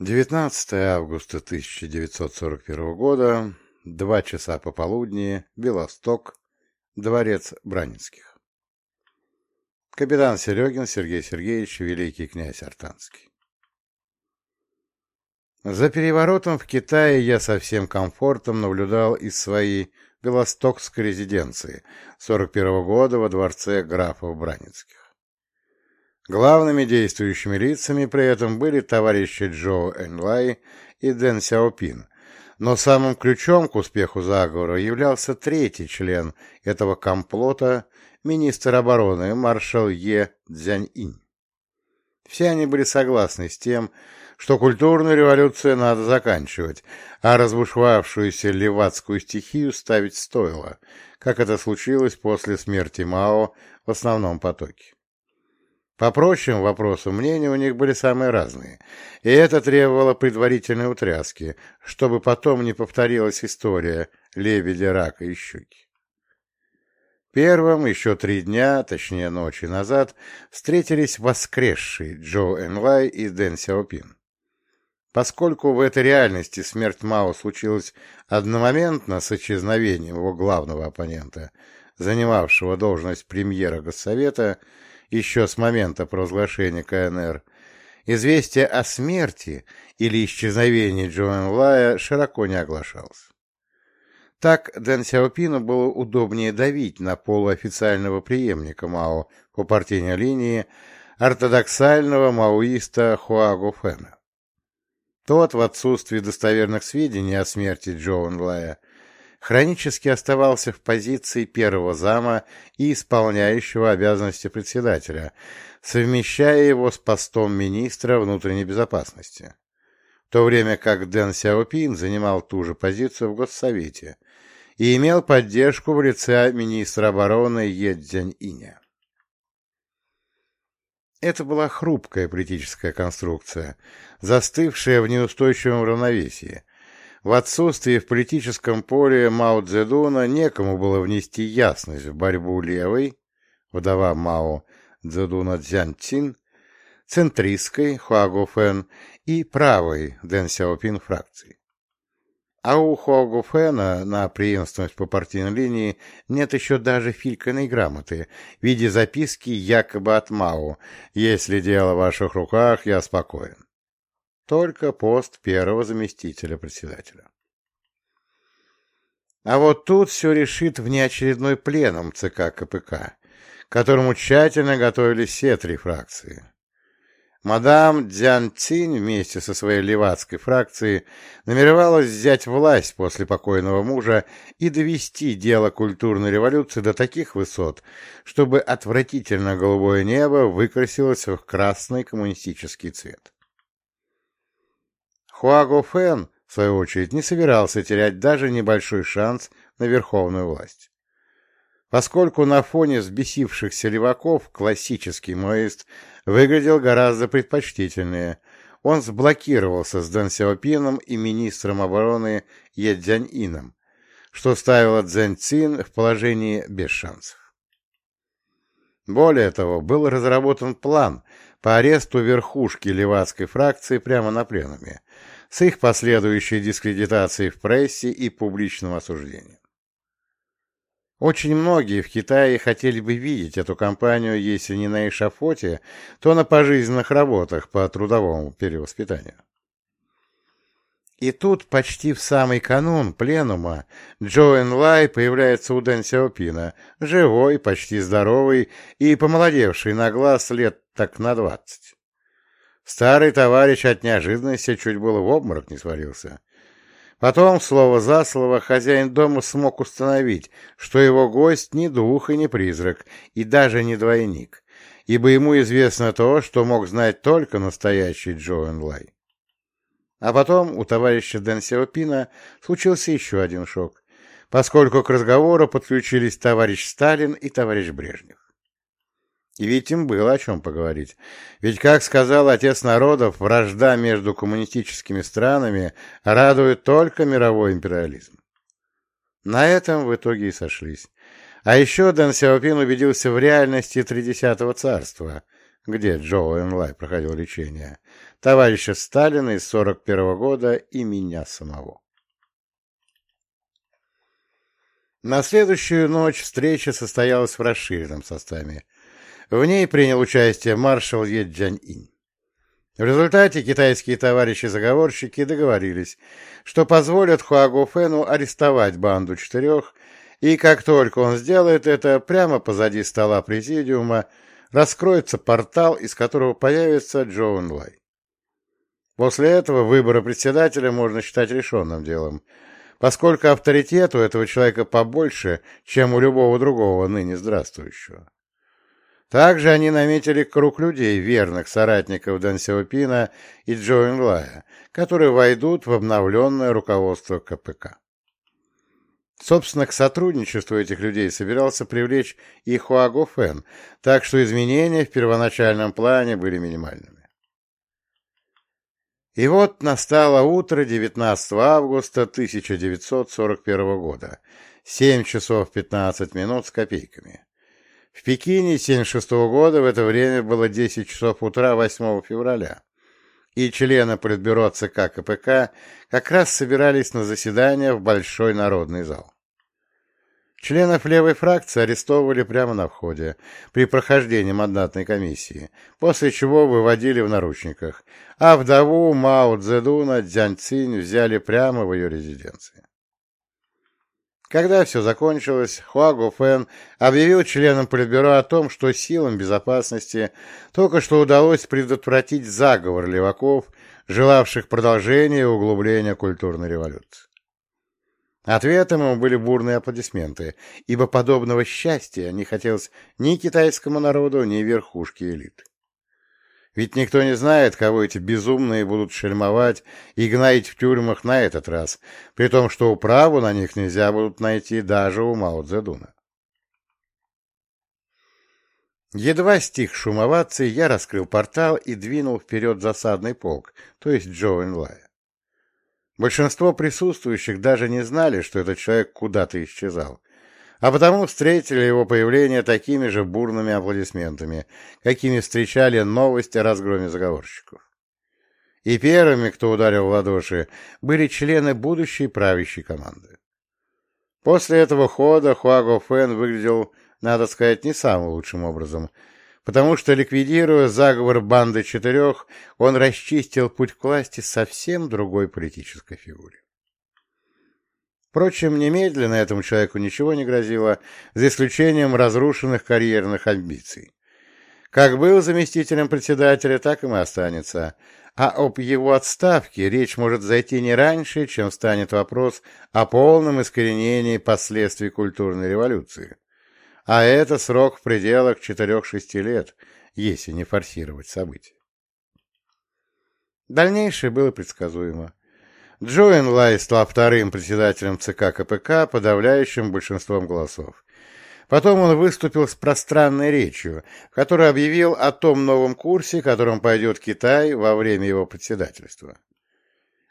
19 августа 1941 года, два часа пополудни, Белосток, дворец Бранинских. Капитан Серегин Сергей Сергеевич, великий князь Артанский. За переворотом в Китае я со всем комфортом наблюдал из своей Белостокской резиденции 41 года во дворце графов Бранинских. Главными действующими лицами при этом были товарищи Джо Энлай и Дэн Сяопин, но самым ключом к успеху заговора являлся третий член этого комплота, министр обороны маршал Е. Цзяньинь. Все они были согласны с тем, что культурную революцию надо заканчивать, а разбушевавшуюся левацкую стихию ставить стоило, как это случилось после смерти Мао в основном потоке. По прочим вопросам мнения у них были самые разные, и это требовало предварительной утряски, чтобы потом не повторилась история лебедя, рака и щуки. Первым еще три дня, точнее ночи назад, встретились воскресшие Джо Энлай и Дэн Сяопин. Поскольку в этой реальности смерть Мао случилась одномоментно с исчезновением его главного оппонента, занимавшего должность премьера Госсовета, еще с момента провозглашения КНР, известие о смерти или исчезновении Джоэн Лая широко не оглашалось. Так Дэн Сяопину было удобнее давить на полуофициального преемника Мао по партийной линии ортодоксального маоиста Хуаго Фэна. Тот, в отсутствии достоверных сведений о смерти Джоэн Лая, хронически оставался в позиции первого зама и исполняющего обязанности председателя, совмещая его с постом министра внутренней безопасности, в то время как Дэн Сяопин занимал ту же позицию в Госсовете и имел поддержку в лице министра обороны Е Цзянь-Иня. Это была хрупкая политическая конструкция, застывшая в неустойчивом равновесии, в отсутствие в политическом поле Мао Цзэдуна некому было внести ясность в борьбу левой, вдова Мао Цзэдуна Цзяньцин, центристской Хуаго Фэн и правой Дэн Сяопин фракции. А у Хуаго Фэна на преемственность по партийной линии нет еще даже фильканной грамоты в виде записки якобы от Мао «Если дело в ваших руках, я спокоен». Только пост первого заместителя председателя. А вот тут все решит внеочередной пленум ЦК КПК, которому тщательно готовились все три фракции. Мадам Дзян Цинь вместе со своей левацкой фракцией намеревалась взять власть после покойного мужа и довести дело культурной революции до таких высот, чтобы отвратительно голубое небо выкрасилось в красный коммунистический цвет. Хуаго Фэн, в свою очередь, не собирался терять даже небольшой шанс на верховную власть. Поскольку на фоне взбесившихся леваков классический маоист выглядел гораздо предпочтительнее, он сблокировался с Дэн Сяопином и министром обороны Е Цзяньином, что ставило Цзэнь Цин в положении без шансов. Более того, был разработан план по аресту верхушки левацкой фракции прямо на пленуме, с их последующей дискредитацией в прессе и публичным осуждением. Очень многие в Китае хотели бы видеть эту кампанию, если не на эшафоте, то на пожизненных работах по трудовому перевоспитанию. И тут почти в самый канун пленума Джоэн Лай появляется у Дэн Сяопина, живой, почти здоровый и помолодевший на глаз лет так на двадцать. Старый товарищ от неожиданности чуть было в обморок не свалился. Потом, слово за слово, хозяин дома смог установить, что его гость не дух и не призрак, и даже не двойник, ибо ему известно то, что мог знать только настоящий Джоэн Лай. А потом у товарища Дэн Сяопина случился еще один шок, поскольку к разговору подключились товарищ Сталин и товарищ Брежнев. И ведь им было о чем поговорить. Ведь, как сказал отец народов, вражда между коммунистическими странами радует только мировой империализм. На этом в итоге и сошлись. А еще Дэн Сяопин убедился в реальности Тридесятого царства, где Джо Энлай проходил лечение, товарища Сталина из 41 -го года и меня самого. На следующую ночь встреча состоялась в расширенном составе. В ней принял участие маршал Е. Джань-Инь. В результате китайские товарищи-заговорщики договорились, что позволят Хуагу Фэну арестовать банду четырех, и как только он сделает это, прямо позади стола президиума раскроется портал, из которого появится Джоун Лай. После этого выбора председателя можно считать решенным делом, поскольку авторитет у этого человека побольше, чем у любого другого ныне здравствующего. Также они наметили круг людей, верных соратников Дэн Сяопина и Джо Инлая, которые войдут в обновленное руководство КПК. Собственно, к сотрудничеству этих людей собирался привлечь и Хуаго Фэн, так что изменения в первоначальном плане были минимальными. И вот настало утро 19 августа 1941 года, 7 часов 15 минут с копейками. В Пекине 76 года в это время было 10 часов утра 8 февраля, и члены Политбюро ЦК КПК как раз собирались на заседание в Большой народный зал. Членов левой фракции арестовывали прямо на входе, при прохождении мандатной комиссии, после чего выводили в наручниках, а вдову Мао Цзэдуна Дзянь Цинь взяли прямо в ее резиденции. Когда все закончилось, Хуа Фэн объявил членам Политбюро о том, что силам безопасности только что удалось предотвратить заговор леваков, желавших продолжения и углубления культурной революции. Ответом ему были бурные аплодисменты, ибо подобного счастья не хотелось ни китайскому народу, ни верхушке элиты. Ведь никто не знает, кого эти безумные будут шельмовать и гнать в тюрьмах на этот раз, при том, что управу на них нельзя будут найти даже у Мао Цзэдуна. Едва стих шум оваций, я раскрыл портал и двинул вперед засадный полк, то есть Джо Энлая. Большинство присутствующих даже не знали, что этот человек куда-то исчезал, а потому встретили его появление такими же бурными аплодисментами, какими встречали новости о разгроме заговорщиков. И первыми, кто ударил в ладоши, были члены будущей правящей команды. После этого хода Хуаго Фэн выглядел, надо сказать, не самым лучшим образом, потому что, ликвидируя заговор банды четырех, он расчистил путь к власти совсем другой политической фигуре. Впрочем, немедленно этому человеку ничего не грозило, за исключением разрушенных карьерных амбиций. Как был заместителем председателя, так им и останется. А об его отставке речь может зайти не раньше, чем станет вопрос о полном искоренении последствий культурной революции. А это срок в пределах 4-6 лет, если не форсировать события. Дальнейшее было предсказуемо. Джоэн Лай стал вторым председателем ЦК КПК подавляющим большинством голосов. Потом он выступил с пространной речью, в которой объявил о том новом курсе, которым пойдет Китай во время его председательства.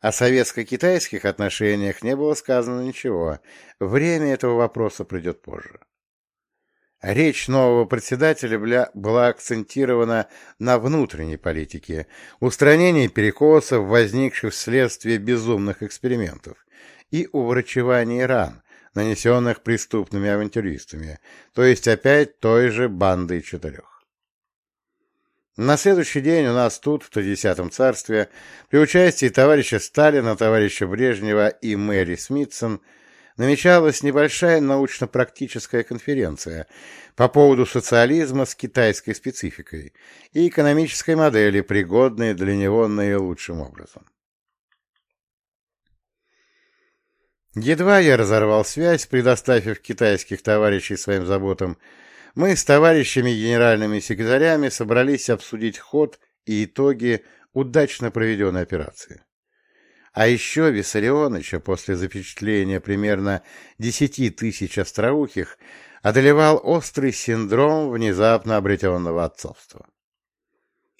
О советско-китайских отношениях не было сказано ничего. Время этого вопроса придет позже. Речь нового председателя была акцентирована на внутренней политике, устранении перекосов, возникших вследствие безумных экспериментов, и уврачевании ран, нанесенных преступными авантюристами, то есть опять той же бандой четырех. На следующий день у нас тут, в Тридесятом царстве, при участии товарища Сталина, товарища Брежнева и Мэри Смитсон – намечалась небольшая научно-практическая конференция по поводу социализма с китайской спецификой и экономической модели, пригодной для него наилучшим образом. Едва я разорвал связь, предоставив китайских товарищей своим заботам, мы с товарищами генеральными секретарями собрались обсудить ход и итоги удачно проведенной операции. А еще Виссарионовича после запечатления примерно десяти тысяч остроухих одолевал острый синдром внезапно обретенного отцовства.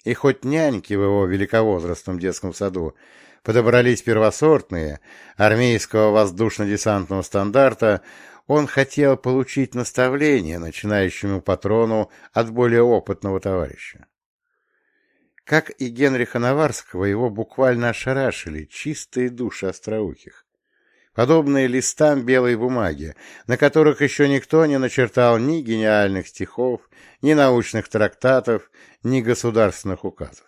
И хоть няньки в его великовозрастном детском саду подобрались первосортные, армейского воздушно-десантного стандарта, он хотел получить наставление начинающему патрону от более опытного товарища. Как и Генриха Наварского, его буквально ошарашили чистые души остроухих, подобные листам белой бумаги, на которых еще никто не начертал ни гениальных стихов, ни научных трактатов, ни государственных указов.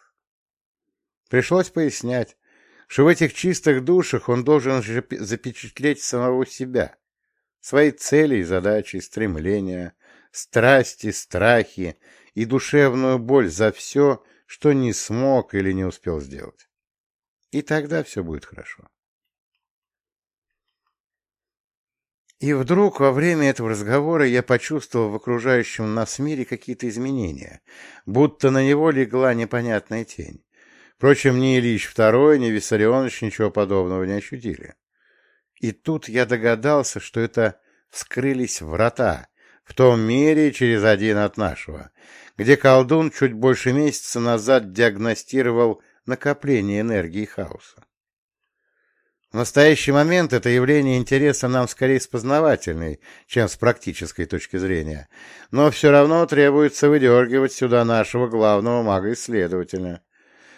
Пришлось пояснять, что в этих чистых душах он должен запечатлеть самого себя, свои цели и задачи, стремления, страсти, страхи и душевную боль за все, что не смог или не успел сделать. И тогда все будет хорошо. И вдруг во время этого разговора я почувствовал в окружающем нас мире какие-то изменения, будто на него легла непонятная тень. Впрочем, ни Ильич II, ни Виссарионович ничего подобного не ощутили. И тут я догадался, что это вскрылись врата в том мире через один от нашего, где колдун чуть больше месяца назад диагностировал накопление энергии хаоса. В настоящий момент это явление интереса нам скорее с познавательной, чем с практической точки зрения, но все равно требуется выдергивать сюда нашего главного мага-исследователя,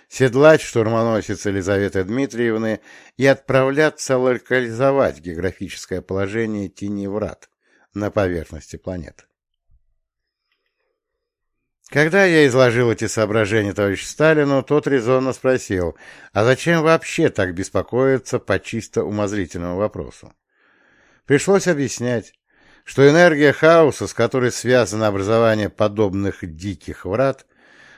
седлать штурмоносец Елизаветы Дмитриевны и отправляться локализовать географическое положение тени врат на поверхности планеты. Когда я изложил эти соображения товарищу Сталину, тот резонно спросил, а зачем вообще так беспокоиться по чисто умозрительному вопросу? Пришлось объяснять, что энергия хаоса, с которой связано образование подобных диких врат,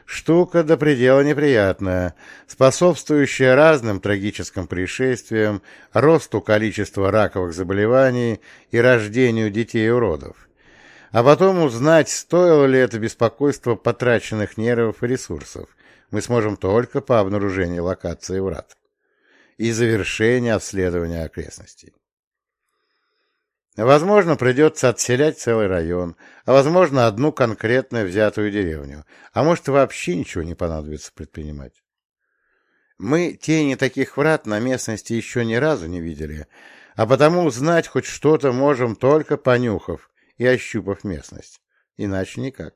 штука до предела неприятная, способствующая разным трагическим происшествиям, росту количества раковых заболеваний и рождению детей-уродов а потом узнать, стоило ли это беспокойство потраченных нервов и ресурсов, мы сможем только по обнаружению локации врат. И завершения обследования окрестностей. Возможно, придется отселять целый район, а возможно, одну конкретно взятую деревню, а может, вообще ничего не понадобится предпринимать. Мы тени таких врат на местности еще ни разу не видели, а потому узнать хоть что-то можем только понюхав и ощупав местность. Иначе никак.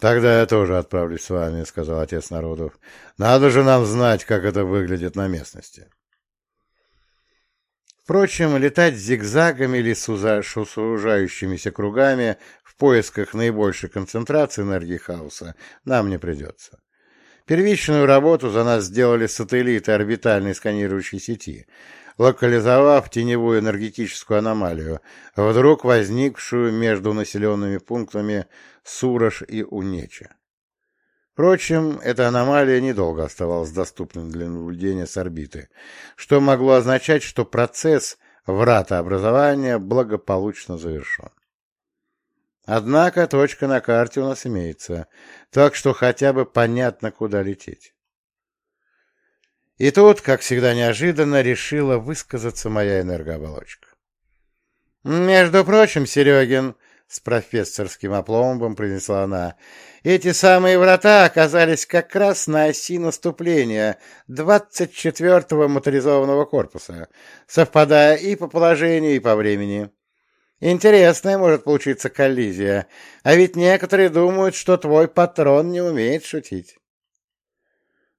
«Тогда я тоже отправлюсь с вами», — сказал отец народов. «Надо же нам знать, как это выглядит на местности». Впрочем, летать зигзагами или сужающимися кругами в поисках наибольшей концентрации энергии хаоса нам не придется. Первичную работу за нас сделали сателлиты орбитальной сканирующей сети, локализовав теневую энергетическую аномалию, вдруг возникшую между населенными пунктами Сурож и Унеча. Впрочем, эта аномалия недолго оставалась доступной для наблюдения с орбиты, что могло означать, что процесс вратообразования благополучно завершен. Однако точка на карте у нас имеется, так что хотя бы понятно, куда лететь. И тут, как всегда неожиданно, решила высказаться моя энергооболочка. «Между прочим, Серегин, — с профессорским опломбом произнесла она, — эти самые врата оказались как раз на оси наступления 24-го моторизованного корпуса, совпадая и по положению, и по времени. Интересная может получиться коллизия, а ведь некоторые думают, что твой патрон не умеет шутить.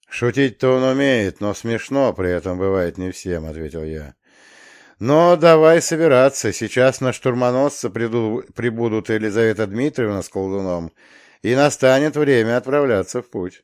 «Шутить-то он умеет, но смешно при этом бывает не всем», — ответил я. «Но давай собираться. Сейчас на штурмоносца приду, прибудут Елизавета Дмитриевна с колдуном, и настанет время отправляться в путь».